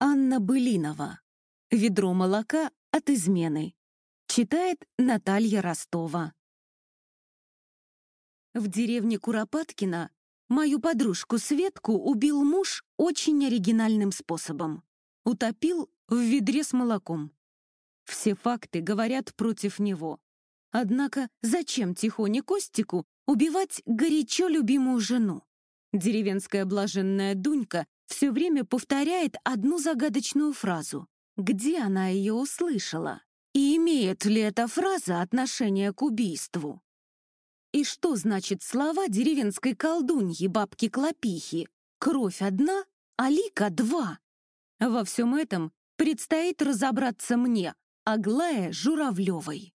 Анна Былинова. «Ведро молока от измены». Читает Наталья Ростова. В деревне Куропаткина мою подружку Светку убил муж очень оригинальным способом. Утопил в ведре с молоком. Все факты говорят против него. Однако зачем Тихоне Костику убивать горячо любимую жену? Деревенская блаженная Дунька все время повторяет одну загадочную фразу. Где она ее услышала? И имеет ли эта фраза отношение к убийству? И что значит слова деревенской колдуньи бабки Клопихи? Кровь одна, а лика два. Во всем этом предстоит разобраться мне, Аглае Журавлевой.